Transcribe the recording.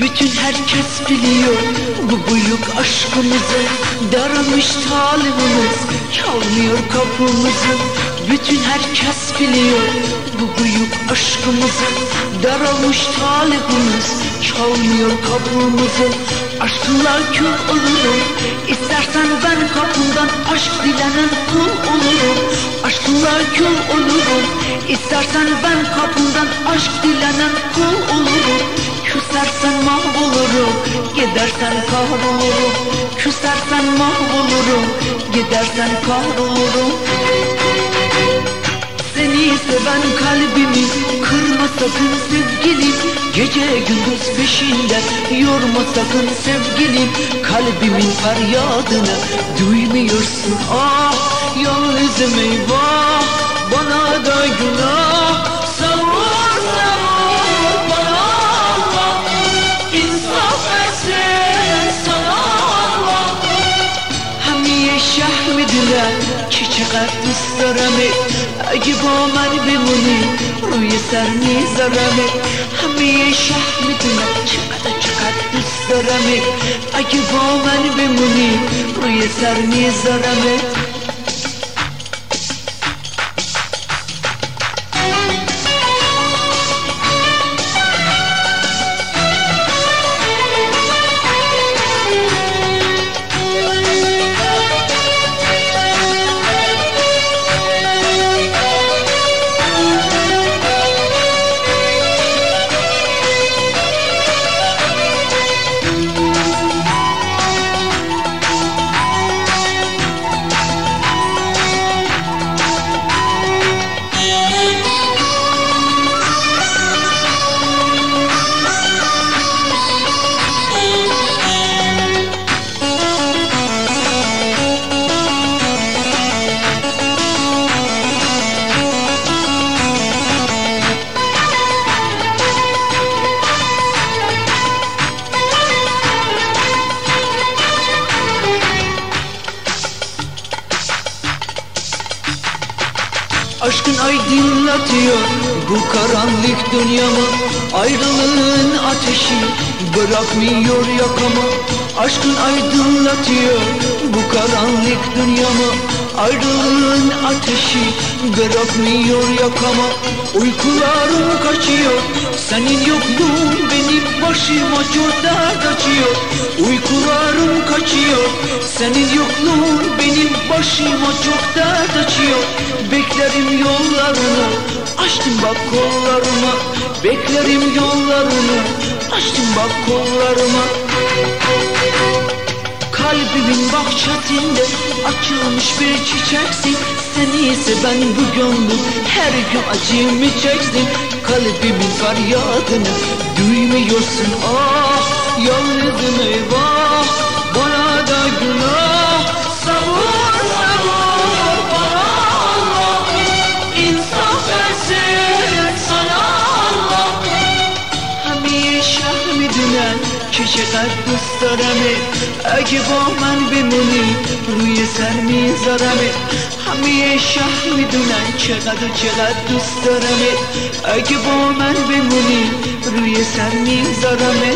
herkes biliyor Bu büyük aşkımızı. Daramış talibimiz Çalmıyor kapımızı. Bütün herkes biliyor Bu büyük aşkımızı. Daramış talibimiz Çalmıyor kapımızı. Aşkla kül olurum İstersen ben kapından Aşk dilenen kul olurum. Aşkla kül olurum İstersen ben kapından Aşk dilenen kul olurum Gidersen kahrolurum Küsersen mahvolurum Gidersen kahrolurum. Seni seven kalbimi Kırma sakın sevgilim. Gece gündüz peşinden Yorma sakın sevgilim. Kalbimin feryadını Duymuyorsun. Ah Yalnızım eyvah Bana da günah چقدر دوست دارمه. اگه با من بمونی روی سر میذارمه. همه شهر می‌دونم چقدر چقدر دوست دارمه. اگه با من بمونی روی سر میذارمه. Aşkın aydınlatıyor bu karanlık dünyamı. Ayrılığın ateşi bırakmıyor yakamı. Aşkın aydınlatıyor bu karanlık dünyamı Ayrılığın ateşi bırakmıyor yakama. Uykularım kaçıyor. Senin yokluğun benim başıma çok dert açıyor. Uykularım kaçıyor. Senin yokluğun benim başıma çok dert açıyor. Beklerim yollarını açtım bak kollarıma. Beklerim yollarını açtım bak kollarıma Kalbimin bahçesinde açılmış bir çiçeksin Seni ise ben bu gönlüm her gün acımı çeksin Kalbimin feryadını duymuyorsun. Ah Yalnızım eyvah که چقدر دوست دارمه؟ اگه با من بمونی روی سر میذارمه. همه شهر می‌دونن چقدر چقدر دوست دارمه. اگه با من بمونی روی سر میذارمه.